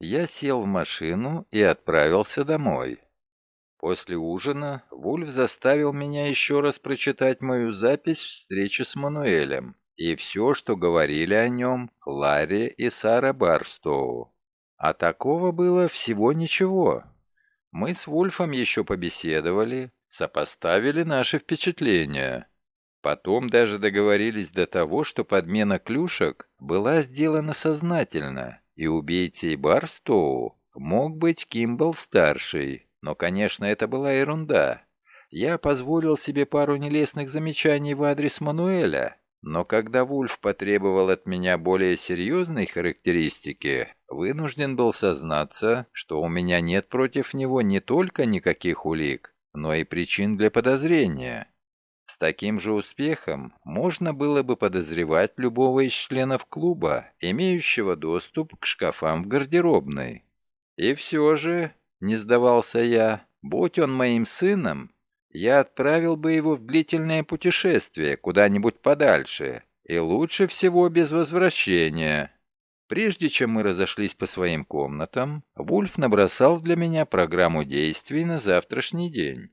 Я сел в машину и отправился домой. После ужина Вульф заставил меня еще раз прочитать мою запись встречи с Мануэлем и все, что говорили о нем Ларри и Сара Барстоу. А такого было всего ничего. Мы с Вульфом еще побеседовали, сопоставили наши впечатления. Потом даже договорились до того, что подмена клюшек была сделана сознательно, и убийцей Барстоу мог быть Кимбл-старший. Но, конечно, это была ерунда. Я позволил себе пару нелестных замечаний в адрес Мануэля, но когда Вульф потребовал от меня более серьезной характеристики, вынужден был сознаться, что у меня нет против него не только никаких улик, но и причин для подозрения. С таким же успехом можно было бы подозревать любого из членов клуба, имеющего доступ к шкафам в гардеробной. И все же, не сдавался я, будь он моим сыном, я отправил бы его в длительное путешествие куда-нибудь подальше, и лучше всего без возвращения. Прежде чем мы разошлись по своим комнатам, Вульф набросал для меня программу действий на завтрашний день.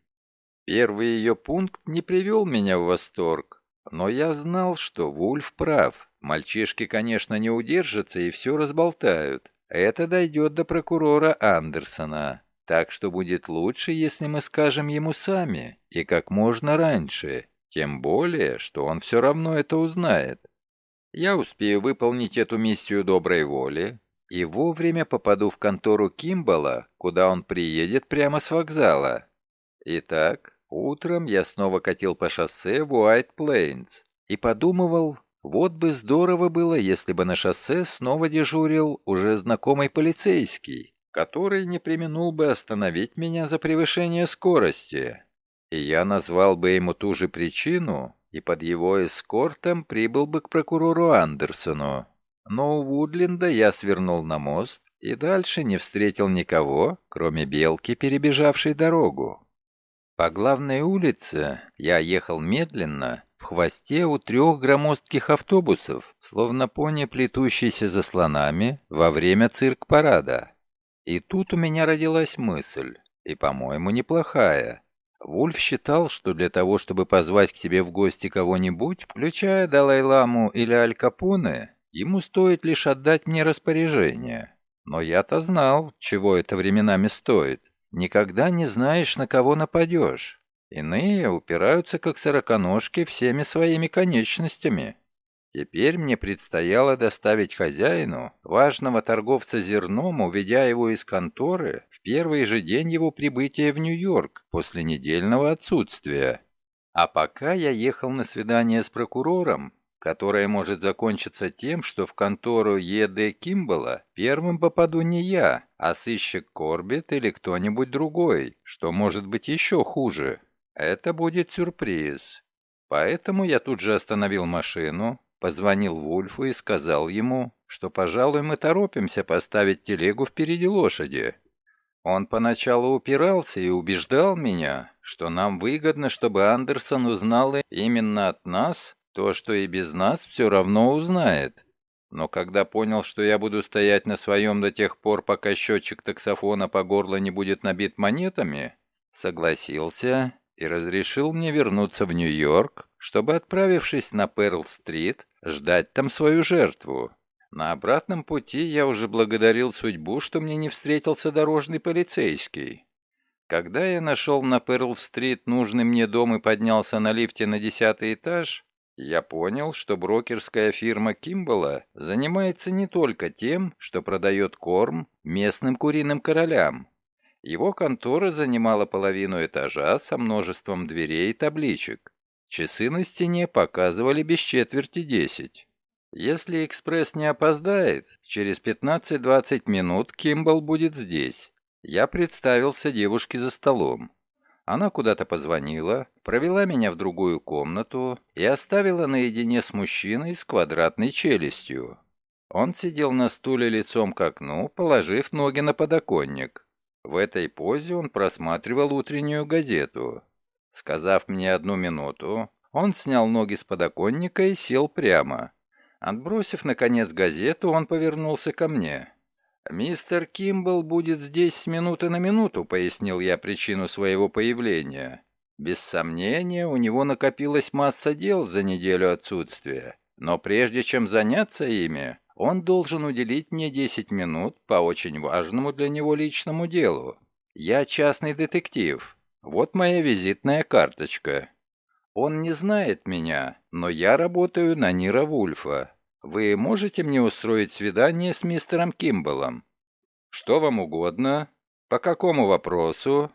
Первый ее пункт не привел меня в восторг, но я знал, что Вульф прав. Мальчишки, конечно, не удержатся и все разболтают. Это дойдет до прокурора Андерсона. Так что будет лучше, если мы скажем ему сами, и как можно раньше. Тем более, что он все равно это узнает. Я успею выполнить эту миссию доброй воли и вовремя попаду в контору Кимбала, куда он приедет прямо с вокзала. Итак, утром я снова катил по шоссе в Уайт Плейнс и подумывал, вот бы здорово было, если бы на шоссе снова дежурил уже знакомый полицейский, который не применул бы остановить меня за превышение скорости. И я назвал бы ему ту же причину, и под его эскортом прибыл бы к прокурору Андерсону. Но у Вудлинда я свернул на мост и дальше не встретил никого, кроме белки, перебежавшей дорогу. По главной улице я ехал медленно, в хвосте у трех громоздких автобусов, словно пони, плетущийся за слонами во время цирк-парада. И тут у меня родилась мысль, и, по-моему, неплохая. Вульф считал, что для того, чтобы позвать к себе в гости кого-нибудь, включая Далай-Ламу или Аль Капоне, ему стоит лишь отдать мне распоряжение. Но я-то знал, чего это временами стоит. Никогда не знаешь, на кого нападешь. Иные упираются, как сороконожки, всеми своими конечностями. Теперь мне предстояло доставить хозяину, важного торговца зерном, уведя его из конторы в первый же день его прибытия в Нью-Йорк после недельного отсутствия. А пока я ехал на свидание с прокурором, которое может закончиться тем, что в контору Е.Д. Кимбала первым попаду не я, а сыщик Корбет или кто-нибудь другой, что может быть еще хуже. Это будет сюрприз. Поэтому я тут же остановил машину, позвонил Вульфу и сказал ему, что, пожалуй, мы торопимся поставить телегу впереди лошади. Он поначалу упирался и убеждал меня, что нам выгодно, чтобы Андерсон узнал именно от нас то, что и без нас все равно узнает. Но когда понял, что я буду стоять на своем до тех пор, пока счетчик таксофона по горло не будет набит монетами, согласился и разрешил мне вернуться в Нью-Йорк, чтобы, отправившись на Перл-стрит, ждать там свою жертву. На обратном пути я уже благодарил судьбу, что мне не встретился дорожный полицейский. Когда я нашел на Перл-стрит нужный мне дом и поднялся на лифте на десятый этаж, я понял, что брокерская фирма Кимбала занимается не только тем, что продает корм местным куриным королям. Его контора занимала половину этажа со множеством дверей и табличек. Часы на стене показывали без четверти десять. Если экспресс не опоздает, через 15-20 минут Кимбал будет здесь. Я представился девушке за столом. Она куда-то позвонила, провела меня в другую комнату и оставила наедине с мужчиной с квадратной челюстью. Он сидел на стуле лицом к окну, положив ноги на подоконник. В этой позе он просматривал утреннюю газету. Сказав мне одну минуту, он снял ноги с подоконника и сел прямо. Отбросив, наконец, газету, он повернулся ко мне. «Мистер Кимбл будет здесь с минуты на минуту», — пояснил я причину своего появления. Без сомнения, у него накопилась масса дел за неделю отсутствия, но прежде чем заняться ими, он должен уделить мне 10 минут по очень важному для него личному делу. Я частный детектив. Вот моя визитная карточка. Он не знает меня, но я работаю на Нира Вульфа. Вы можете мне устроить свидание с мистером Кимбалом? Что вам угодно? По какому вопросу?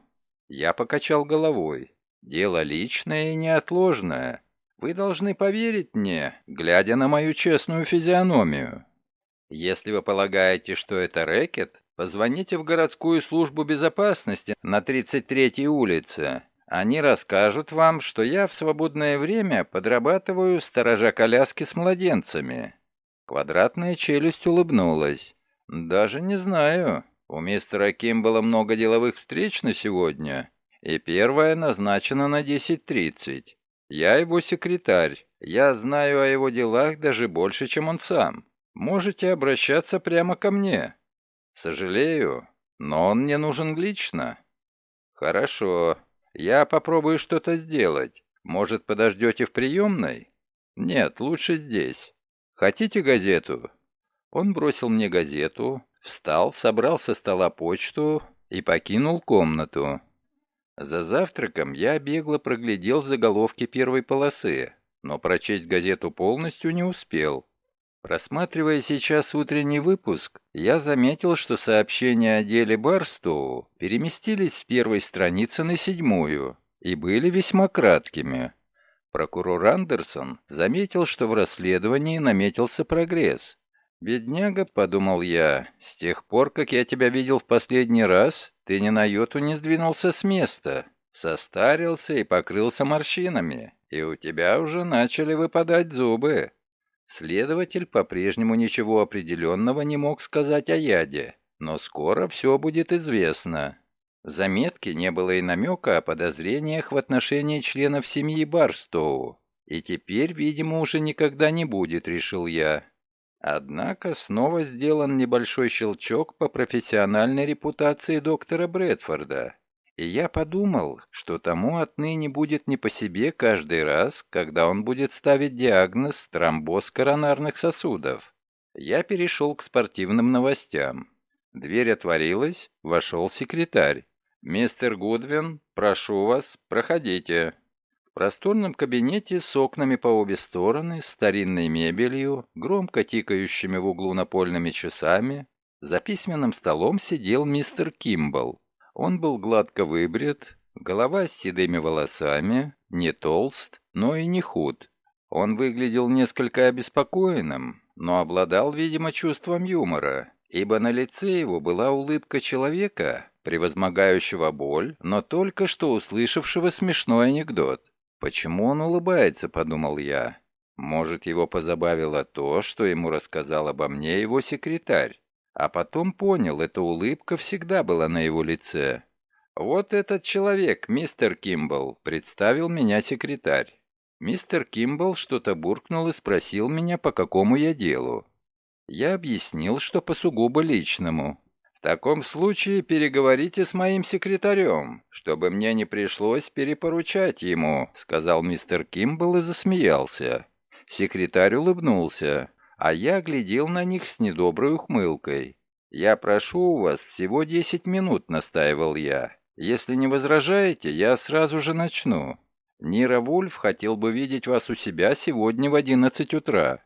Я покачал головой. Дело личное и неотложное. Вы должны поверить мне, глядя на мою честную физиономию. Если вы полагаете, что это рэкет, позвоните в городскую службу безопасности на 33-й улице. Они расскажут вам, что я в свободное время подрабатываю сторожа коляски с младенцами. Квадратная челюсть улыбнулась. «Даже не знаю. У мистера Кимбала много деловых встреч на сегодня, и первая назначена на 10.30. Я его секретарь. Я знаю о его делах даже больше, чем он сам. Можете обращаться прямо ко мне. Сожалею, но он мне нужен лично». «Хорошо. Я попробую что-то сделать. Может, подождете в приемной?» «Нет, лучше здесь. «Хотите газету?» Он бросил мне газету, встал, собрал со стола почту и покинул комнату. За завтраком я бегло проглядел заголовки первой полосы, но прочесть газету полностью не успел. Просматривая сейчас утренний выпуск, я заметил, что сообщения о деле Барстоу переместились с первой страницы на седьмую и были весьма краткими. Прокурор Андерсон заметил, что в расследовании наметился прогресс. «Бедняга», — подумал я, — «с тех пор, как я тебя видел в последний раз, ты ни на йоту не сдвинулся с места, состарился и покрылся морщинами, и у тебя уже начали выпадать зубы». Следователь по-прежнему ничего определенного не мог сказать о яде, но скоро все будет известно. В заметке не было и намека о подозрениях в отношении членов семьи Барстоу. И теперь, видимо, уже никогда не будет, решил я. Однако снова сделан небольшой щелчок по профессиональной репутации доктора Брэдфорда. И я подумал, что тому отныне будет не по себе каждый раз, когда он будет ставить диагноз тромбоз коронарных сосудов. Я перешел к спортивным новостям. Дверь отворилась, вошел секретарь. «Мистер Гудвин, прошу вас, проходите». В просторном кабинете с окнами по обе стороны, старинной мебелью, громко тикающими в углу напольными часами, за письменным столом сидел мистер Кимбл. Он был гладко выбрит, голова с седыми волосами, не толст, но и не худ. Он выглядел несколько обеспокоенным, но обладал, видимо, чувством юмора, ибо на лице его была улыбка человека, превозмогающего боль, но только что услышавшего смешной анекдот. «Почему он улыбается?» — подумал я. «Может, его позабавило то, что ему рассказал обо мне его секретарь?» А потом понял, эта улыбка всегда была на его лице. «Вот этот человек, мистер Кимбл», — представил меня секретарь. Мистер Кимбл что-то буркнул и спросил меня, по какому я делу. Я объяснил, что по сугубо личному. В таком случае переговорите с моим секретарем, чтобы мне не пришлось перепоручать ему», — сказал мистер Кимбл и засмеялся. Секретарь улыбнулся, а я глядел на них с недоброй ухмылкой. «Я прошу у вас всего десять минут», — настаивал я. «Если не возражаете, я сразу же начну. Нира Вульф хотел бы видеть вас у себя сегодня в одиннадцать утра».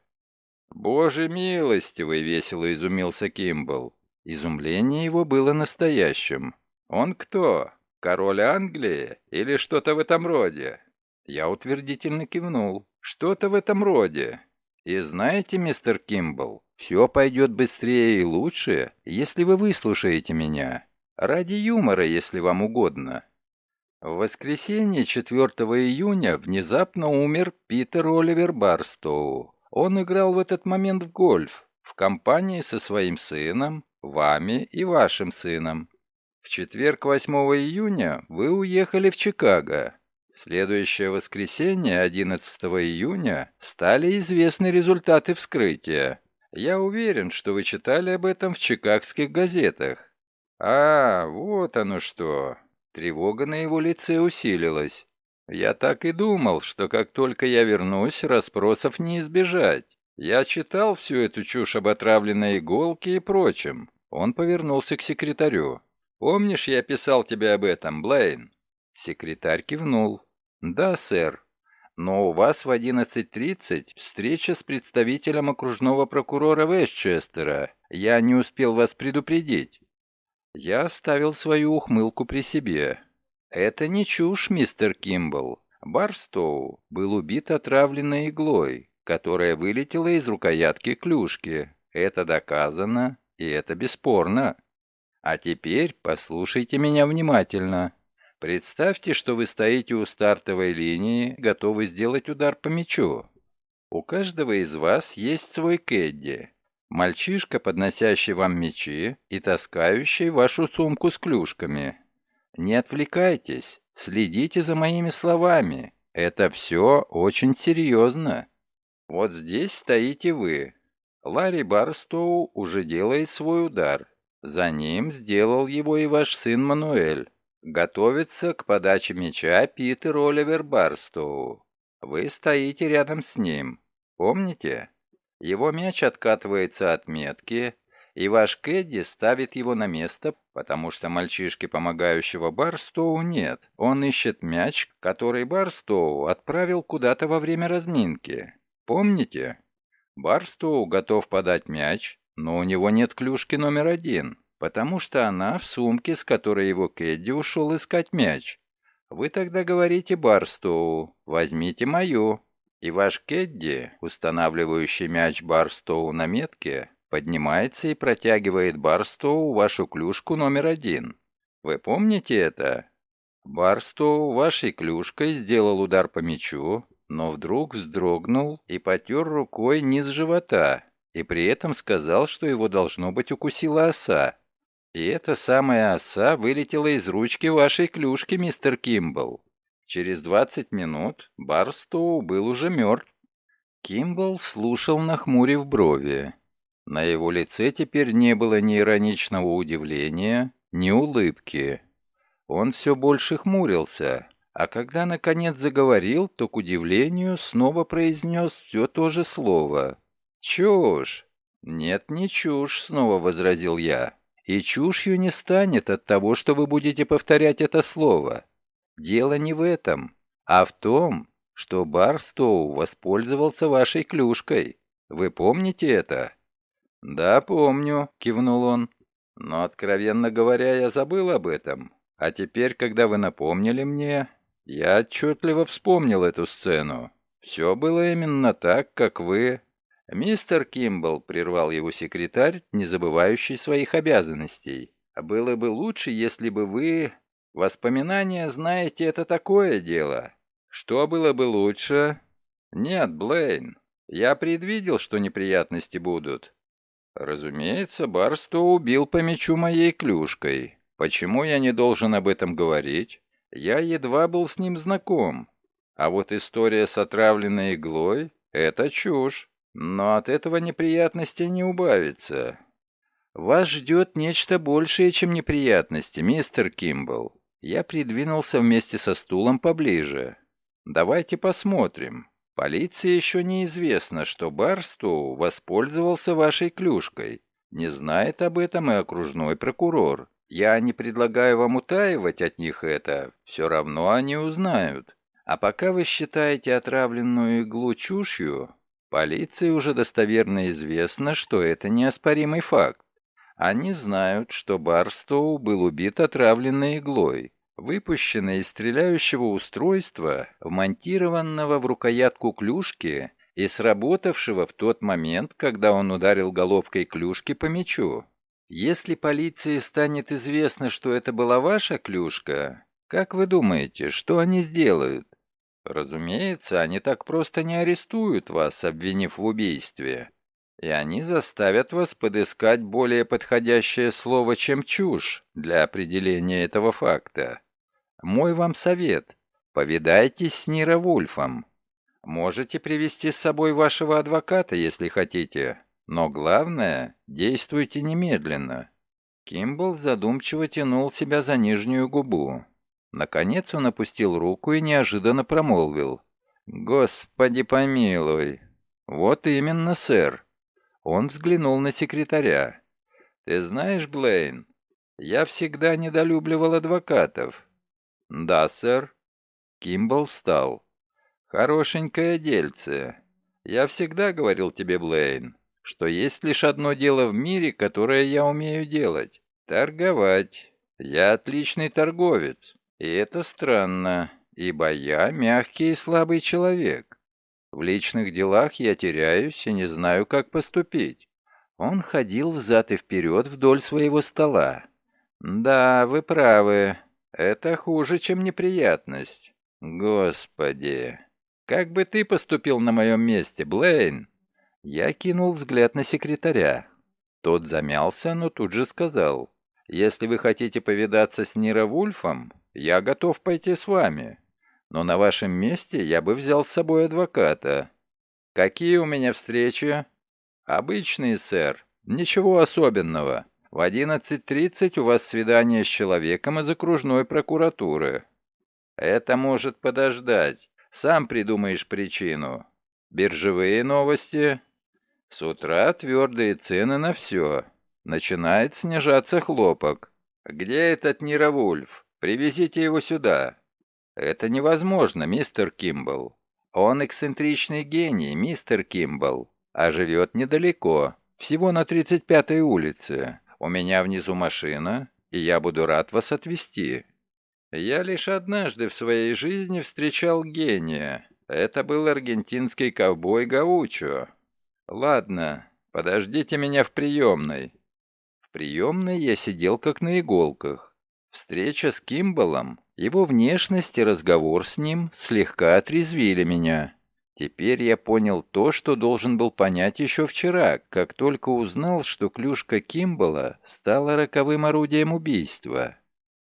«Боже милостивый!» — весело изумился Кимбл. Изумление его было настоящим. «Он кто? Король Англии? Или что-то в этом роде?» Я утвердительно кивнул. «Что-то в этом роде. И знаете, мистер Кимбл, все пойдет быстрее и лучше, если вы выслушаете меня. Ради юмора, если вам угодно». В воскресенье 4 июня внезапно умер Питер Оливер Барстоу. Он играл в этот момент в гольф в компании со своим сыном, вами и вашим сыном. В четверг 8 июня вы уехали в Чикаго. В следующее воскресенье, 11 июня, стали известны результаты вскрытия. Я уверен, что вы читали об этом в чикагских газетах. А, вот оно что. Тревога на его лице усилилась. Я так и думал, что как только я вернусь, расспросов не избежать. Я читал всю эту чушь об отравленной иголке и прочем. Он повернулся к секретарю. «Помнишь, я писал тебе об этом, Блейн?» Секретарь кивнул. «Да, сэр. Но у вас в 11.30 встреча с представителем окружного прокурора Вестчестера. Я не успел вас предупредить». Я оставил свою ухмылку при себе. «Это не чушь, мистер Кимбл. Барстоу был убит отравленной иглой, которая вылетела из рукоятки клюшки. Это доказано, и это бесспорно. А теперь послушайте меня внимательно. Представьте, что вы стоите у стартовой линии, готовы сделать удар по мячу. У каждого из вас есть свой кэдди. Мальчишка, подносящий вам мячи и таскающий вашу сумку с клюшками. Не отвлекайтесь, следите за моими словами. Это все очень серьезно. Вот здесь стоите вы. Ларри Барстоу уже делает свой удар. За ним сделал его и ваш сын Мануэль. Готовится к подаче мяча Питер Оливер Барстоу. Вы стоите рядом с ним. Помните? Его мяч откатывается от метки, и ваш Кэдди ставит его на место, потому что мальчишки помогающего Барстоу нет. Он ищет мяч, который Барстоу отправил куда-то во время разминки. Помните? Барстоу готов подать мяч, но у него нет клюшки номер один потому что она в сумке, с которой его Кэдди ушел искать мяч. Вы тогда говорите Барстоу, возьмите мою. И ваш Кэдди, устанавливающий мяч Барстоу на метке, поднимается и протягивает Барстоу вашу клюшку номер один. Вы помните это? Барстоу вашей клюшкой сделал удар по мячу, но вдруг вздрогнул и потер рукой низ живота, и при этом сказал, что его должно быть укусила оса. И эта самая оса вылетела из ручки вашей клюшки, мистер Кимбл. Через двадцать минут Барстоу был уже мертв. Кимбл слушал, нахмурив брови. На его лице теперь не было ни ироничного удивления, ни улыбки. Он все больше хмурился, а когда наконец заговорил, то, к удивлению, снова произнес все то же слово. «Чушь!» «Нет, не чушь», — снова возразил я. И чушью не станет от того, что вы будете повторять это слово. Дело не в этом, а в том, что Барстоу воспользовался вашей клюшкой. Вы помните это?» «Да, помню», — кивнул он. «Но, откровенно говоря, я забыл об этом. А теперь, когда вы напомнили мне, я отчетливо вспомнил эту сцену. Все было именно так, как вы «Мистер Кимбл», — прервал его секретарь, не забывающий своих обязанностей, «было бы лучше, если бы вы... Воспоминания, знаете, это такое дело. Что было бы лучше?» «Нет, Блейн, я предвидел, что неприятности будут». «Разумеется, Барсто убил по мячу моей клюшкой. Почему я не должен об этом говорить? Я едва был с ним знаком. А вот история с отравленной иглой — это чушь. Но от этого неприятности не убавится. Вас ждет нечто большее, чем неприятности, мистер Кимбл. Я придвинулся вместе со стулом поближе. Давайте посмотрим. Полиции еще неизвестно, что Барстоу воспользовался вашей клюшкой. Не знает об этом и окружной прокурор. Я не предлагаю вам утаивать от них это, все равно они узнают. А пока вы считаете отравленную иглу чушью, Полиции уже достоверно известно, что это неоспоримый факт. Они знают, что Барстоу был убит отравленной иглой, выпущенной из стреляющего устройства, вмонтированного в рукоятку клюшки и сработавшего в тот момент, когда он ударил головкой клюшки по мячу. Если полиции станет известно, что это была ваша клюшка, как вы думаете, что они сделают? Разумеется, они так просто не арестуют вас, обвинив в убийстве. И они заставят вас подыскать более подходящее слово, чем чушь, для определения этого факта. Мой вам совет – повидайтесь с Ниро Вульфом. Можете привести с собой вашего адвоката, если хотите, Но главное, действуйте немедленно». Кимбл задумчиво тянул себя за нижнюю губу. Наконец он опустил руку и неожиданно промолвил. «Господи помилуй!» «Вот именно, сэр». Он взглянул на секретаря. «Ты знаешь, Блейн, я всегда недолюбливал адвокатов». «Да, сэр». Кимбл встал. «Хорошенькое дельце. Я всегда говорил тебе, Блейн, что есть лишь одно дело в мире, которое я умею делать — торговать. Я отличный торговец. И это странно, ибо я мягкий и слабый человек. В личных делах я теряюсь и не знаю, как поступить. Он ходил взад и вперед вдоль своего стола. «Да, вы правы. Это хуже, чем неприятность. Господи, как бы ты поступил на моем месте, Блейн?» Я кинул взгляд на секретаря. Тот замялся, но тут же сказал. «Если вы хотите повидаться с Нира Вульфом, я готов пойти с вами. Но на вашем месте я бы взял с собой адвоката. Какие у меня встречи? Обычные, сэр. Ничего особенного. В 11.30 у вас свидание с человеком из окружной прокуратуры. Это может подождать. Сам придумаешь причину. Биржевые новости. С утра твердые цены на все. Начинает снижаться хлопок. Где этот Нировульф? Привезите его сюда. «Это невозможно, мистер Кимбл. Он эксцентричный гений, мистер Кимбл, а живет недалеко, всего на 35-й улице. У меня внизу машина, и я буду рад вас отвезти». Я лишь однажды в своей жизни встречал гения. Это был аргентинский ковбой Гаучо. Ладно, подождите меня в приемной. В приемной я сидел как на иголках. Встреча с Кимбалом его внешность и разговор с ним слегка отрезвили меня. Теперь я понял то, что должен был понять еще вчера, как только узнал, что клюшка Кимбала стала роковым орудием убийства.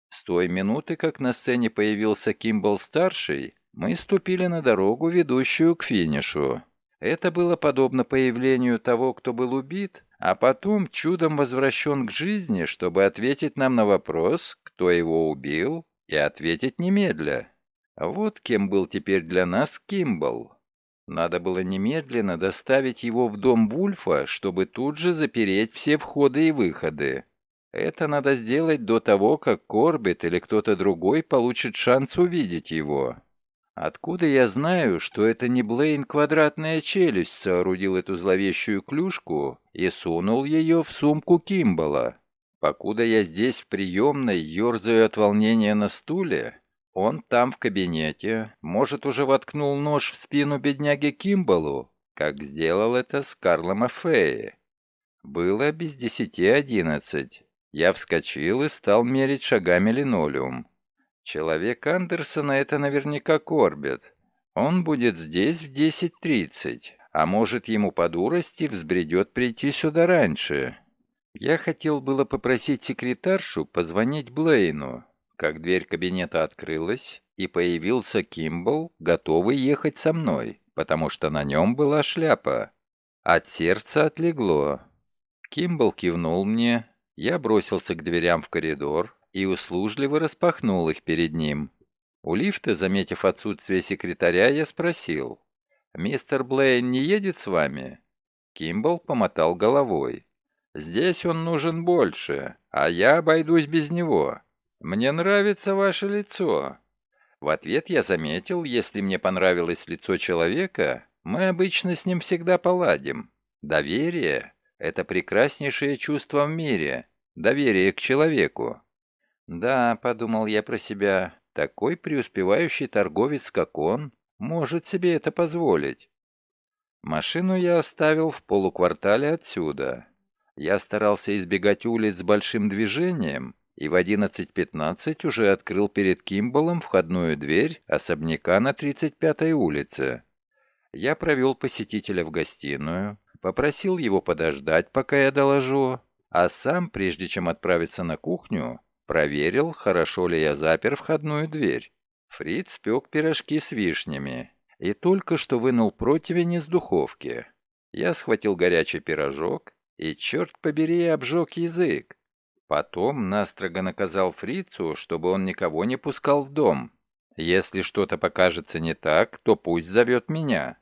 С той минуты, как на сцене появился Кимбал-старший, мы ступили на дорогу, ведущую к финишу. Это было подобно появлению того, кто был убит, а потом чудом возвращен к жизни, чтобы ответить нам на вопрос, кто его убил и ответить немедля. Вот кем был теперь для нас Кимбл. Надо было немедленно доставить его в дом Вульфа, чтобы тут же запереть все входы и выходы. Это надо сделать до того, как Корбет или кто-то другой получит шанс увидеть его. Откуда я знаю, что это не Блейн Квадратная Челюсть соорудил эту зловещую клюшку и сунул ее в сумку Кимбала? Покуда я здесь в приемной ерзаю от волнения на стуле, он там в кабинете, может, уже воткнул нож в спину бедняги Кимбалу, как сделал это с Карлом Афеи. Было без десяти одиннадцать. Я вскочил и стал мерить шагами линолеум. Человек Андерсона это наверняка Корбет. Он будет здесь в десять тридцать, а может, ему по дурости взбредет прийти сюда раньше. Я хотел было попросить секретаршу позвонить Блейну, как дверь кабинета открылась, и появился Кимбл, готовый ехать со мной, потому что на нем была шляпа. От сердца отлегло. Кимбл кивнул мне, я бросился к дверям в коридор и услужливо распахнул их перед ним. У лифта, заметив отсутствие секретаря, я спросил, «Мистер Блейн не едет с вами?» Кимбл помотал головой. Здесь он нужен больше, а я обойдусь без него. Мне нравится ваше лицо». В ответ я заметил, если мне понравилось лицо человека, мы обычно с ним всегда поладим. Доверие — это прекраснейшее чувство в мире, доверие к человеку. «Да», — подумал я про себя, — «такой преуспевающий торговец, как он, может себе это позволить». Машину я оставил в полуквартале отсюда. Я старался избегать улиц с большим движением, и в 11.15 уже открыл перед Кимбалом входную дверь особняка на 35-й улице. Я провел посетителя в гостиную, попросил его подождать, пока я доложу, а сам, прежде чем отправиться на кухню, проверил, хорошо ли я запер входную дверь. Фриц пек пирожки с вишнями и только что вынул противень из духовки. Я схватил горячий пирожок и, черт побери, обжег язык. Потом настрого наказал фрицу, чтобы он никого не пускал в дом. Если что-то покажется не так, то пусть зовет меня.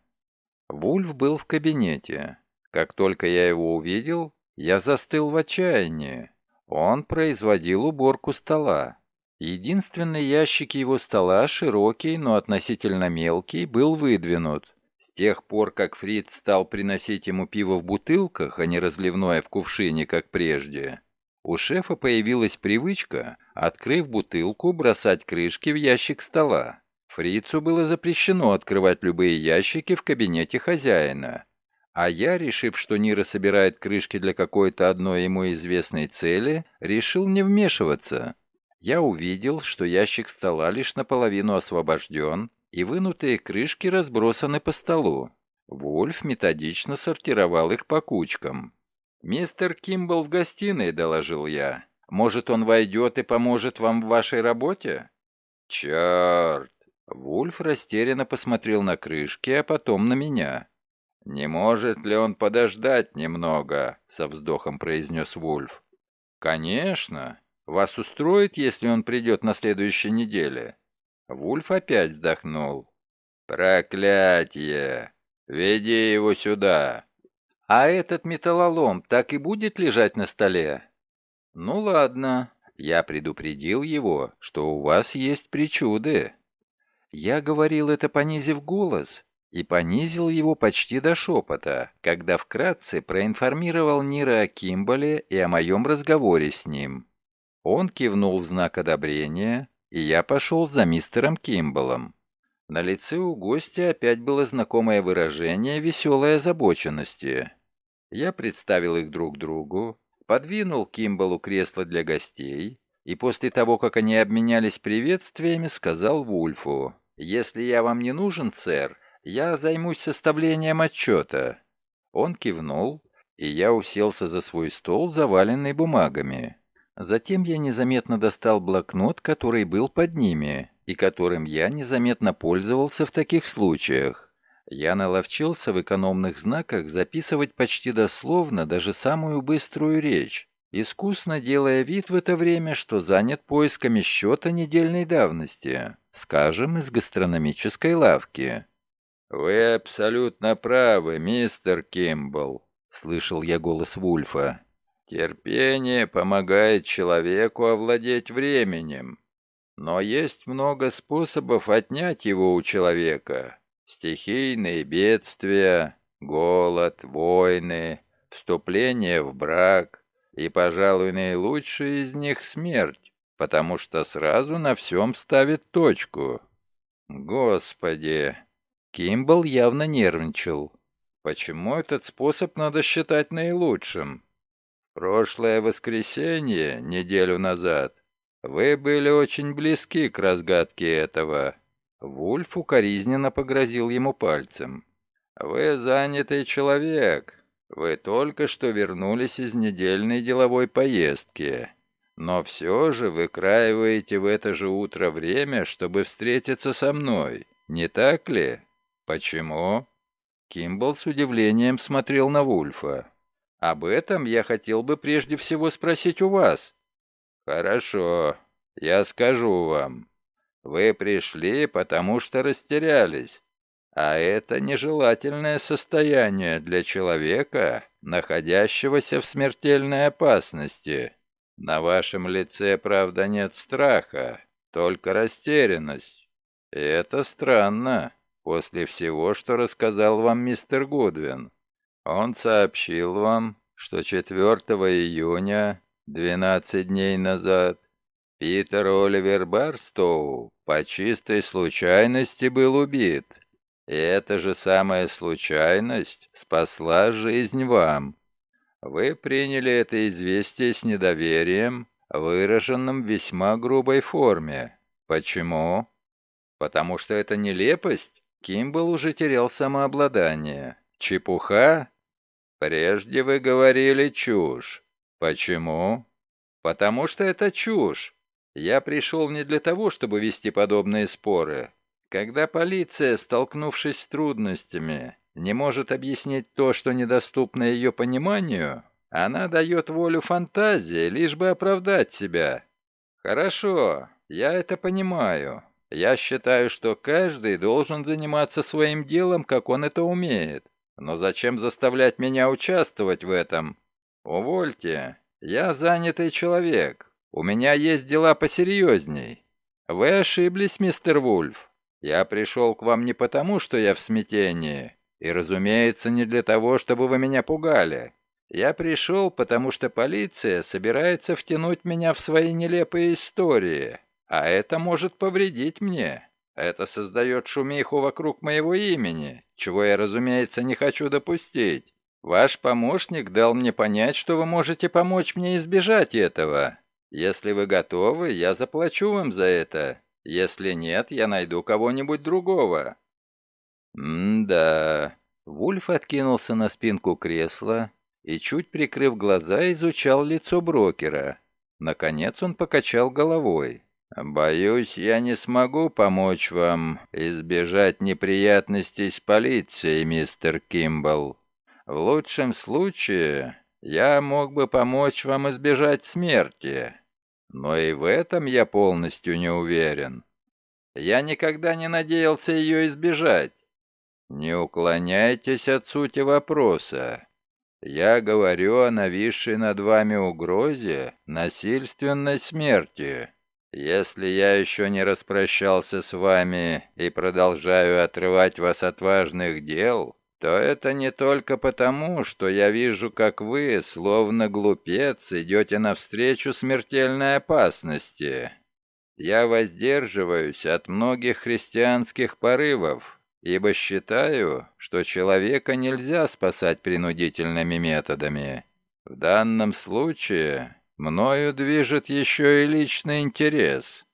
Вульф был в кабинете. Как только я его увидел, я застыл в отчаянии. Он производил уборку стола. Единственный ящик его стола, широкий, но относительно мелкий, был выдвинут. Тех пор, как Фрид стал приносить ему пиво в бутылках, а не разливное в кувшине, как прежде, у шефа появилась привычка, открыв бутылку, бросать крышки в ящик стола. Фрицу было запрещено открывать любые ящики в кабинете хозяина. А я, решив, что Нира собирает крышки для какой-то одной ему известной цели, решил не вмешиваться. Я увидел, что ящик стола лишь наполовину освобожден, и вынутые крышки разбросаны по столу. Вольф методично сортировал их по кучкам. «Мистер Кимбл в гостиной», — доложил я. «Может, он войдет и поможет вам в вашей работе?» «Черт!» Вульф растерянно посмотрел на крышки, а потом на меня. «Не может ли он подождать немного?» — со вздохом произнес Вульф. «Конечно. Вас устроит, если он придет на следующей неделе?» Вульф опять вздохнул. «Проклятие! Веди его сюда!» А этот металлолом так и будет лежать на столе? Ну ладно, я предупредил его, что у вас есть причуды. Я говорил это, понизив голос, и понизил его почти до шепота, когда вкратце проинформировал Нира о Кимбале и о моем разговоре с ним. Он кивнул в знак одобрения, и я пошел за мистером Кимбалом. На лице у гостя опять было знакомое выражение веселой озабоченности. Я представил их друг другу, подвинул Кимбалу кресло для гостей, и после того, как они обменялись приветствиями, сказал Вульфу, «Если я вам не нужен, сэр, я займусь составлением отчета». Он кивнул, и я уселся за свой стол, заваленный бумагами. Затем я незаметно достал блокнот, который был под ними, и которым я незаметно пользовался в таких случаях. Я наловчился в экономных знаках записывать почти дословно даже самую быструю речь, искусно делая вид в это время, что занят поисками счета недельной давности, скажем, из гастрономической лавки. «Вы абсолютно правы, мистер Кимбл», — слышал я голос Вульфа. Терпение помогает человеку овладеть временем. Но есть много способов отнять его у человека. Стихийные бедствия, голод, войны, вступление в брак и, пожалуй, наилучший из них — смерть, потому что сразу на всем ставит точку. Господи! Кимбл явно нервничал. Почему этот способ надо считать наилучшим? Прошлое воскресенье, неделю назад, вы были очень близки к разгадке этого». Вульф укоризненно погрозил ему пальцем. «Вы занятый человек. Вы только что вернулись из недельной деловой поездки. Но все же выкраиваете в это же утро время, чтобы встретиться со мной. Не так ли? Почему?» Кимбл с удивлением смотрел на Вульфа. Об этом я хотел бы прежде всего спросить у вас. Хорошо, я скажу вам. Вы пришли, потому что растерялись. А это нежелательное состояние для человека, находящегося в смертельной опасности. На вашем лице, правда, нет страха, только растерянность. И это странно, после всего, что рассказал вам мистер Гудвин. Он сообщил вам, что 4 июня, 12 дней назад, Питер Оливер Барстоу по чистой случайности был убит. И эта же самая случайность спасла жизнь вам. Вы приняли это известие с недоверием, выраженным в весьма грубой форме. Почему? Потому что это нелепость? Кимбл уже терял самообладание. Чепуха? Прежде вы говорили чушь. Почему? Потому что это чушь. Я пришел не для того, чтобы вести подобные споры. Когда полиция, столкнувшись с трудностями, не может объяснить то, что недоступно ее пониманию, она дает волю фантазии, лишь бы оправдать себя. Хорошо, я это понимаю. Я считаю, что каждый должен заниматься своим делом, как он это умеет. Но зачем заставлять меня участвовать в этом? Увольте, я занятый человек. У меня есть дела посерьезней. Вы ошиблись, мистер Вульф. Я пришел к вам не потому, что я в смятении. И, разумеется, не для того, чтобы вы меня пугали. Я пришел, потому что полиция собирается втянуть меня в свои нелепые истории, а это может повредить мне. Это создает шумиху вокруг моего имени, чего я, разумеется, не хочу допустить. Ваш помощник дал мне понять, что вы можете помочь мне избежать этого. Если вы готовы, я заплачу вам за это. Если нет, я найду кого-нибудь другого». «М-да...» Вульф откинулся на спинку кресла и, чуть прикрыв глаза, изучал лицо брокера. Наконец он покачал головой. «Боюсь, я не смогу помочь вам избежать неприятностей с полицией, мистер Кимбл. В лучшем случае я мог бы помочь вам избежать смерти, но и в этом я полностью не уверен. Я никогда не надеялся ее избежать. Не уклоняйтесь от сути вопроса. Я говорю о нависшей над вами угрозе насильственной смерти. Если я еще не распрощался с вами и продолжаю отрывать вас от важных дел, то это не только потому, что я вижу, как вы, словно глупец, идете навстречу смертельной опасности. Я воздерживаюсь от многих христианских порывов, ибо считаю, что человека нельзя спасать принудительными методами. В данном случае Мною движет еще и личный интерес.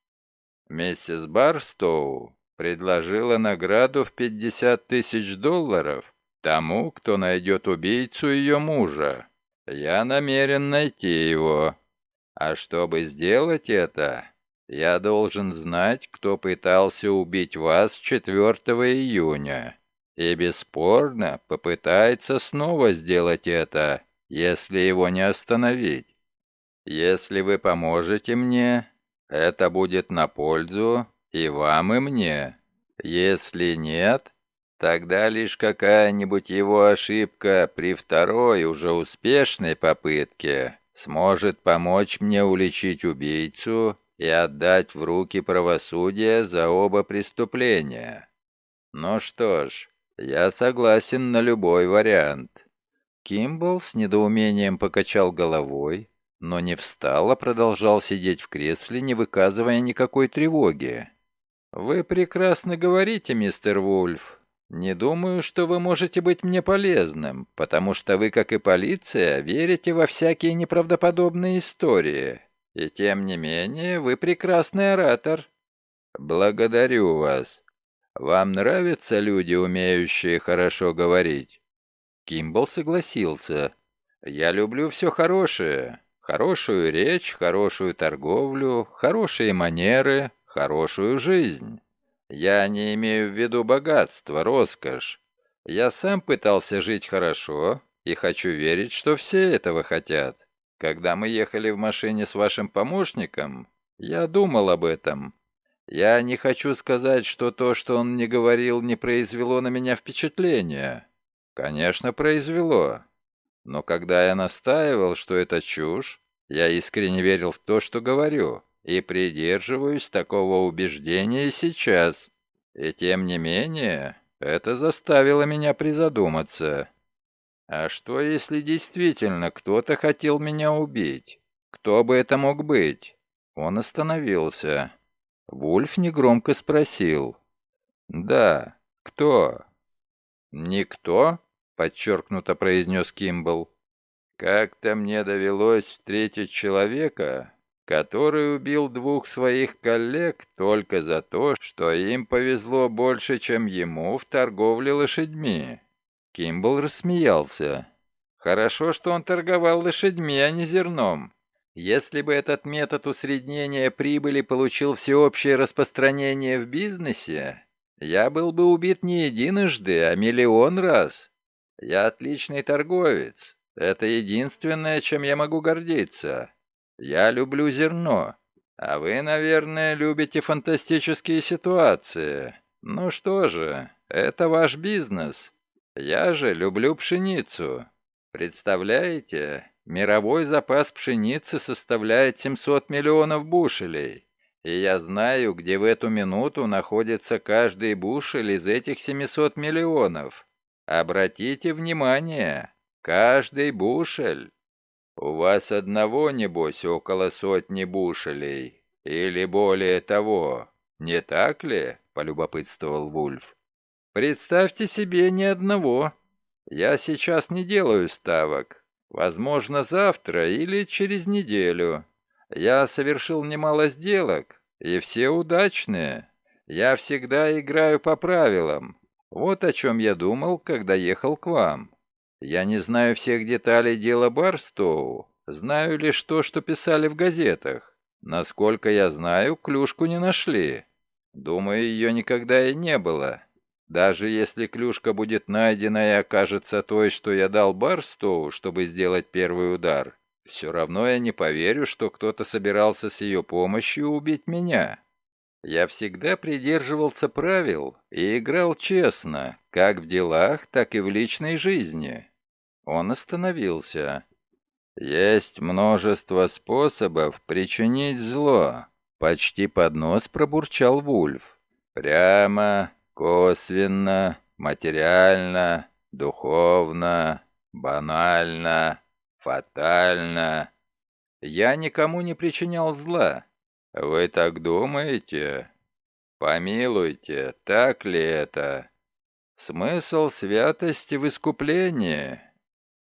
Миссис Барстоу предложила награду в 50 тысяч долларов тому, кто найдет убийцу ее мужа. Я намерен найти его. А чтобы сделать это, я должен знать, кто пытался убить вас 4 июня. И бесспорно попытается снова сделать это, если его не остановить. Если вы поможете мне, это будет на пользу и вам, и мне. Если нет, тогда лишь какая-нибудь его ошибка при второй, уже успешной попытке сможет помочь мне уличить убийцу и отдать в руки правосудия за оба преступления. Ну что ж, я согласен на любой вариант». Кимбл с недоумением покачал головой, но не встал, а продолжал сидеть в кресле, не выказывая никакой тревоги. «Вы прекрасно говорите, мистер Вульф. Не думаю, что вы можете быть мне полезным, потому что вы, как и полиция, верите во всякие неправдоподобные истории. И тем не менее, вы прекрасный оратор». «Благодарю вас. Вам нравятся люди, умеющие хорошо говорить?» Кимбл согласился. «Я люблю все хорошее. Хорошую речь, хорошую торговлю, хорошие манеры, хорошую жизнь. Я не имею в виду богатство, роскошь. Я сам пытался жить хорошо и хочу верить, что все этого хотят. Когда мы ехали в машине с вашим помощником, я думал об этом. Я не хочу сказать, что то, что он мне говорил, не произвело на меня впечатления. Конечно, произвело. Но когда я настаивал, что это чушь, я искренне верил в то, что говорю, и придерживаюсь такого убеждения сейчас. И тем не менее, это заставило меня призадуматься. А что, если действительно кто-то хотел меня убить? Кто бы это мог быть? Он остановился. Вульф негромко спросил. «Да, кто?» «Никто?» — подчеркнуто произнес Кимбл. Как-то мне довелось встретить человека, который убил двух своих коллег только за то, что им повезло больше, чем ему в торговле лошадьми. Кимбл рассмеялся. Хорошо, что он торговал лошадьми, а не зерном. Если бы этот метод усреднения прибыли получил всеобщее распространение в бизнесе, Я был бы убит не единожды, а миллион раз. Я отличный торговец. Это единственное, чем я могу гордиться. Я люблю зерно. А вы, наверное, любите фантастические ситуации. Ну что же, это ваш бизнес. Я же люблю пшеницу. Представляете, мировой запас пшеницы составляет 700 миллионов бушелей. И я знаю, где в эту минуту находится каждый бушель из этих 700 миллионов. Обратите внимание, каждый бушель. У вас одного, небось, около сотни бушелей. Или более того. Не так ли? Полюбопытствовал Вульф. Представьте себе ни одного. Я сейчас не делаю ставок. Возможно, завтра или через неделю. Я совершил немало сделок, и все удачные. Я всегда играю по правилам. Вот о чем я думал, когда ехал к вам. Я не знаю всех деталей дела Барстоу, знаю лишь то, что писали в газетах. Насколько я знаю, клюшку не нашли. Думаю, ее никогда и не было. Даже если клюшка будет найдена и окажется той, что я дал Барстоу, чтобы сделать первый удар, все равно я не поверю, что кто-то собирался с ее помощью убить меня. Я всегда придерживался правил и играл честно, как в делах, так и в личной жизни. Он остановился. «Есть множество способов причинить зло», — почти под нос пробурчал Вульф. «Прямо, косвенно, материально, духовно, банально, фатально. Я никому не причинял зла. Вы так думаете? Помилуйте, так ли это? Смысл святости в искуплении.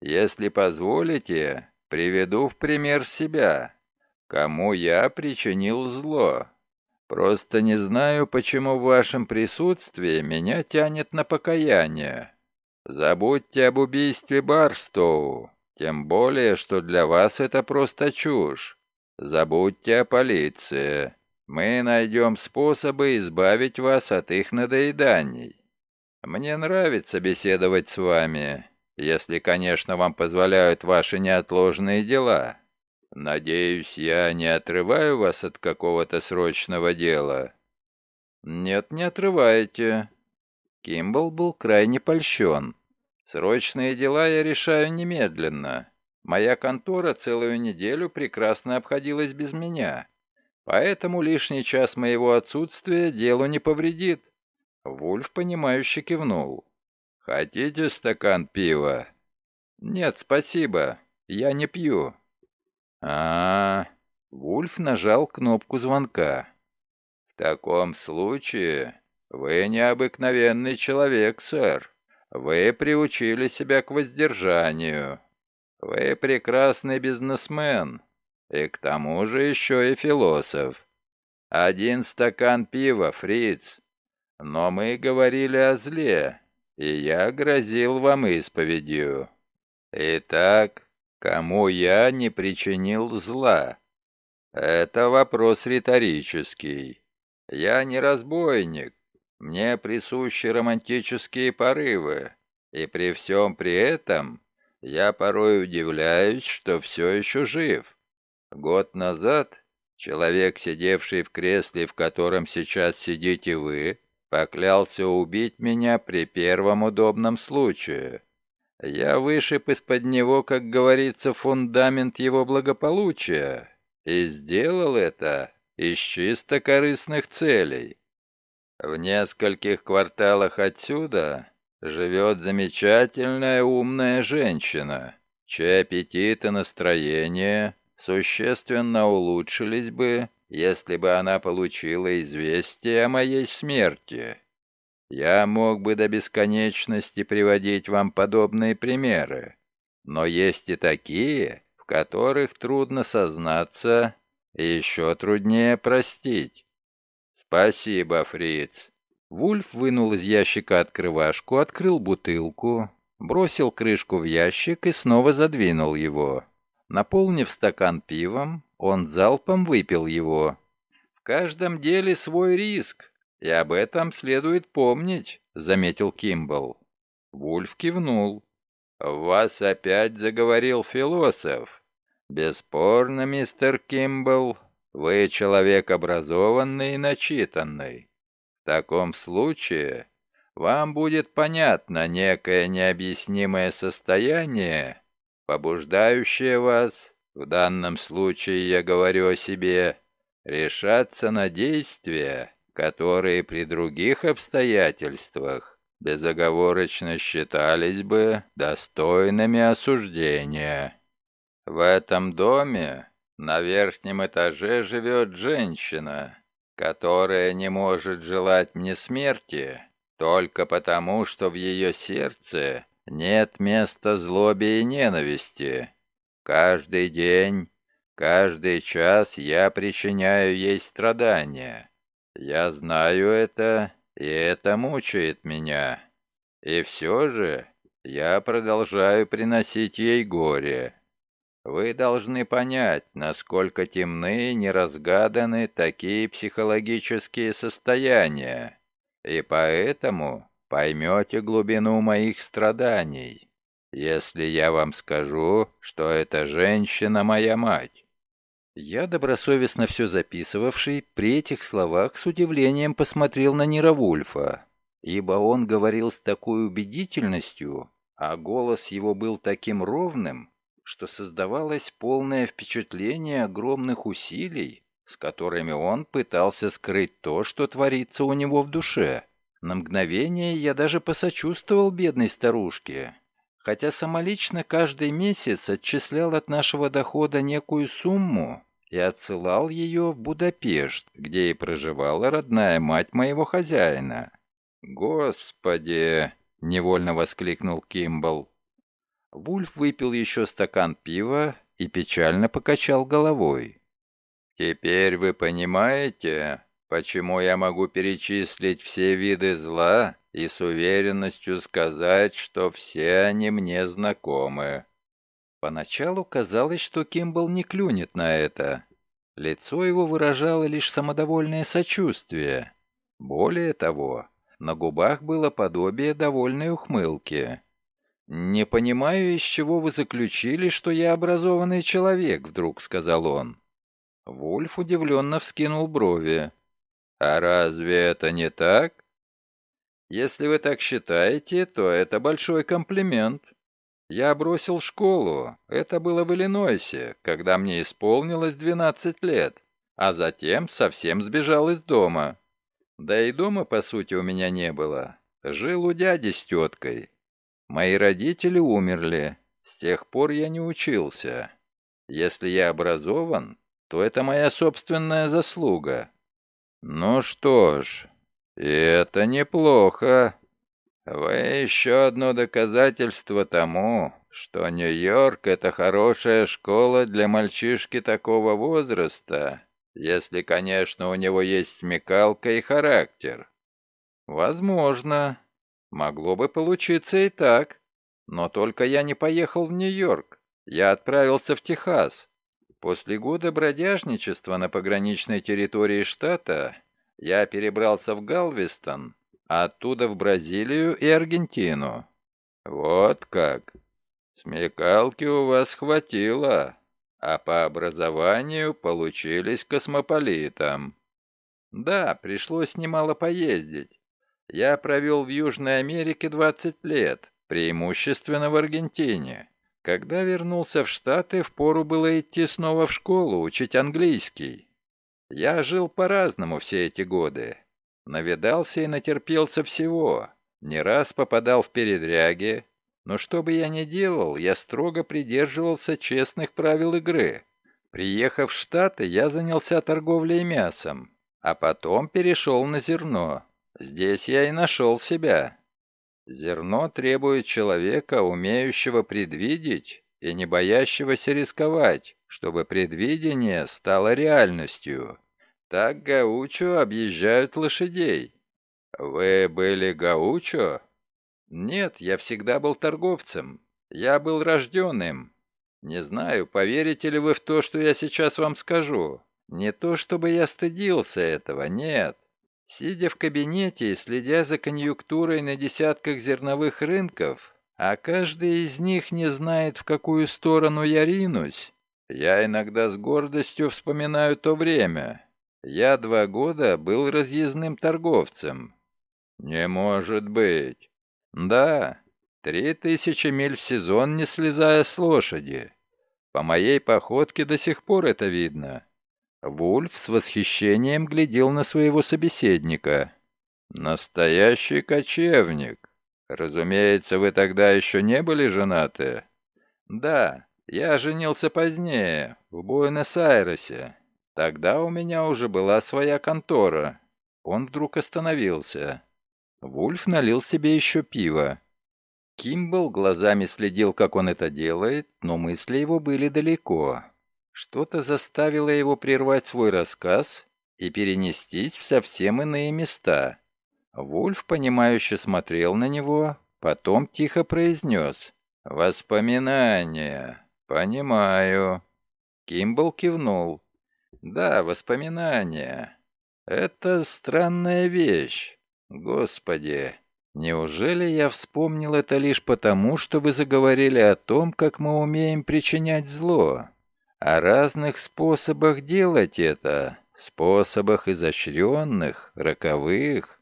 Если позволите, приведу в пример себя. Кому я причинил зло? Просто не знаю, почему в вашем присутствии меня тянет на покаяние. Забудьте об убийстве Барстоу. Тем более, что для вас это просто чушь. Забудьте о полиции. Мы найдем способы избавить вас от их надоеданий. Мне нравится беседовать с вами, если, конечно, вам позволяют ваши неотложные дела. Надеюсь, я не отрываю вас от какого-то срочного дела. Нет, не отрываете. Кимбл был крайне польщен. Срочные дела я решаю немедленно. Моя контора целую неделю прекрасно обходилась без меня. Поэтому лишний час моего отсутствия делу не повредит. Вульф, понимающе кивнул. «Хотите стакан пива?» «Нет, спасибо. Я не пью». А, -а, а Вульф нажал кнопку звонка. «В таком случае вы необыкновенный человек, сэр. Вы приучили себя к воздержанию. Вы прекрасный бизнесмен. И к тому же еще и философ. Один стакан пива, фриц. Но мы говорили о зле, и я грозил вам исповедью. Итак, кому я не причинил зла? Это вопрос риторический. Я не разбойник, мне присущи романтические порывы, и при всем при этом я порой удивляюсь, что все еще жив. Год назад человек, сидевший в кресле, в котором сейчас сидите вы, поклялся убить меня при первом удобном случае. Я вышиб из-под него, как говорится, фундамент его благополучия, и сделал это из чисто корыстных целей. В нескольких кварталах отсюда живет замечательная умная женщина, чьи аппетит и настроение существенно улучшились бы, если бы она получила известие о моей смерти. Я мог бы до бесконечности приводить вам подобные примеры, но есть и такие, в которых трудно сознаться и еще труднее простить. «Спасибо, фриц». Вульф вынул из ящика открывашку, открыл бутылку, бросил крышку в ящик и снова задвинул его. Наполнив стакан пивом, он залпом выпил его. «В каждом деле свой риск. и об этом следует помнить», — заметил Кимбл. Вульф кивнул. «В вас опять заговорил философ. Бесспорно, мистер Кимбл, вы человек образованный и начитанный. Таком случае вам будет понятно некое необъяснимое состояние, побуждающее вас, в данном случае я говорю о себе, решаться на действия, которые при других обстоятельствах безоговорочно считались бы достойными осуждения. В этом доме на верхнем этаже живет женщина, которая не может желать мне смерти только потому, что в ее сердце нет места злобе и ненависти. Каждый день, каждый час я причиняю ей страдания. Я знаю это, и это мучает меня. И все же я продолжаю приносить ей горе. Вы должны понять, насколько темны и неразгаданы такие психологические состояния, и поэтому поймете глубину моих страданий, если я вам скажу, что эта женщина моя мать. Я, добросовестно все записывавший, при этих словах с удивлением посмотрел на Нировульфа, ибо он говорил с такой убедительностью, а голос его был таким ровным, что создавалось полное впечатление огромных усилий, с которыми он пытался скрыть то, что творится у него в душе. На мгновение я даже посочувствовал бедной старушке, хотя самолично каждый месяц отчислял от нашего дохода некую сумму и отсылал ее в Будапешт, где и проживала родная мать моего хозяина. «Господи!» — невольно воскликнул Кимбл. Вульф выпил еще стакан пива и печально покачал головой. «Теперь вы понимаете, почему я могу перечислить все виды зла и с уверенностью сказать, что все они мне знакомы?» Поначалу казалось, что Кимбл не клюнет на это. Лицо его выражало лишь самодовольное сочувствие. Более того, на губах было подобие довольной ухмылки. «Не понимаю, из чего вы заключили, что я образованный человек», — вдруг сказал он. Вульф удивленно вскинул брови. «А разве это не так?» «Если вы так считаете, то это большой комплимент. Я бросил школу, это было в Иллинойсе, когда мне исполнилось 12 лет, а затем совсем сбежал из дома. Да и дома, по сути, у меня не было. Жил у дяди с теткой, Мои родители умерли. С тех пор я не учился. Если я образован, то это моя собственная заслуга. Ну что ж, это неплохо. Вы еще одно доказательство тому, что Нью-Йорк — это хорошая школа для мальчишки такого возраста, если, конечно, у него есть смекалка и характер. Возможно, Могло бы получиться и так. Но только я не поехал в Нью-Йорк. Я отправился в Техас. После года бродяжничества на пограничной территории штата я перебрался в Галвестон, а оттуда в Бразилию и Аргентину. Вот как. Смекалки у вас хватило, а по образованию получились космополитом. Да, пришлось немало поездить. Я провел в Южной Америке 20 лет, преимущественно в Аргентине. Когда вернулся в Штаты, впору было идти снова в школу, учить английский. Я жил по-разному все эти годы. Навидался и натерпелся всего. Не раз попадал в передряги. Но что бы я ни делал, я строго придерживался честных правил игры. Приехав в Штаты, я занялся торговлей мясом, а потом перешел на зерно. Здесь я и нашел себя. Зерно требует человека, умеющего предвидеть и не боящегося рисковать, чтобы предвидение стало реальностью. Так гаучо объезжают лошадей. Вы были гаучо? Нет, я всегда был торговцем. Я был рожденным. Не знаю, поверите ли вы в то, что я сейчас вам скажу. Не то, чтобы я стыдился этого, нет. Сидя в кабинете и следя за конъюнктурой на десятках зерновых рынков, а каждый из них не знает, в какую сторону я ринусь, я иногда с гордостью вспоминаю то время. Я два года был разъездным торговцем. Не может быть. Да, три тысячи миль в сезон, не слезая с лошади. По моей походке до сих пор это видно. Вульф с восхищением глядел на своего собеседника. «Настоящий кочевник. Разумеется, вы тогда еще не были женаты?» «Да, я женился позднее, в Буэнос-Айресе. Тогда у меня уже была своя контора». Он вдруг остановился. Вульф налил себе еще пиво. Кимбл глазами следил, как он это делает, но мысли его были далеко. Что-то заставило его прервать свой рассказ и перенестись в совсем иные места. Вульф, понимающе смотрел на него, потом тихо произнес «Воспоминания. Понимаю». Кимбл кивнул. «Да, воспоминания. Это странная вещь. Господи, неужели я вспомнил это лишь потому, что вы заговорили о том, как мы умеем причинять зло?» О разных способах делать это, способах изощренных, роковых.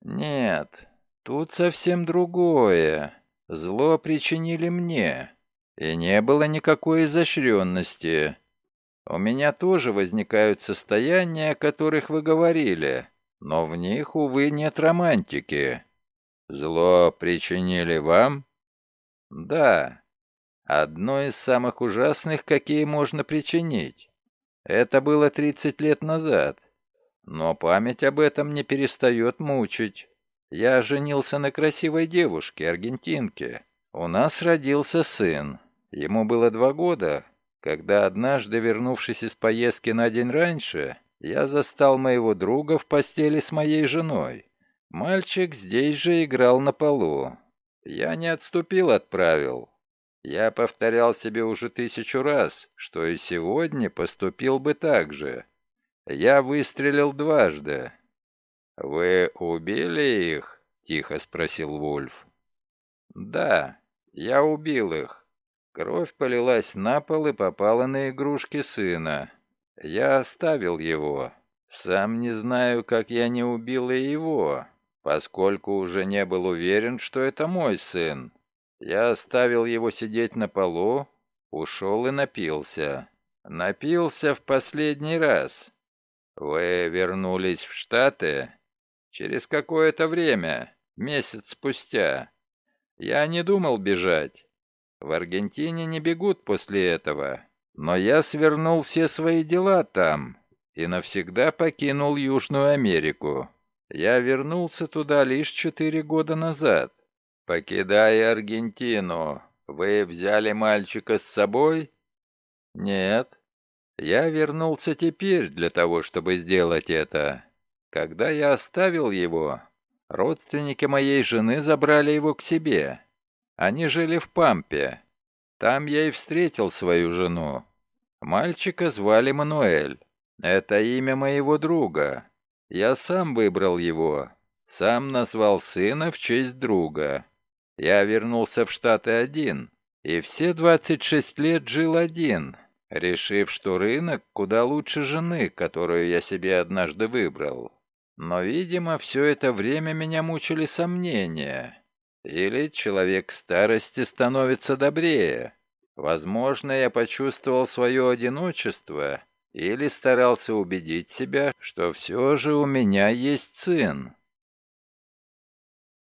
Нет, тут совсем другое. Зло причинили мне, и не было никакой изощренности. У меня тоже возникают состояния, о которых вы говорили, но в них, увы, нет романтики. Зло причинили вам? Да, Одно из самых ужасных, какие можно причинить. Это было 30 лет назад. Но память об этом не перестает мучить. Я женился на красивой девушке, аргентинке. У нас родился сын. Ему было два года, когда однажды, вернувшись из поездки на день раньше, я застал моего друга в постели с моей женой. Мальчик здесь же играл на полу. Я не отступил от правил. Я повторял себе уже тысячу раз, что и сегодня поступил бы так же. Я выстрелил дважды. «Вы убили их?» — тихо спросил Вульф. «Да, я убил их. Кровь полилась на пол и попала на игрушки сына. Я оставил его. Сам не знаю, как я не убил и его, поскольку уже не был уверен, что это мой сын. Я оставил его сидеть на полу, ушел и напился. Напился в последний раз. Вы вернулись в Штаты? Через какое-то время, месяц спустя. Я не думал бежать. В Аргентине не бегут после этого. Но я свернул все свои дела там и навсегда покинул Южную Америку. Я вернулся туда лишь четыре года назад. «Покидая Аргентину, вы взяли мальчика с собой?» «Нет. Я вернулся теперь для того, чтобы сделать это. Когда я оставил его, родственники моей жены забрали его к себе. Они жили в Пампе. Там я и встретил свою жену. Мальчика звали Мануэль. Это имя моего друга. Я сам выбрал его, сам назвал сына в честь друга. Я вернулся в Штаты один, и все 26 лет жил один, решив, что рынок куда лучше жены, которую я себе однажды выбрал. Но, видимо, все это время меня мучили сомнения. Или человек старости становится добрее. Возможно, я почувствовал свое одиночество или старался убедить себя, что все же у меня есть сын.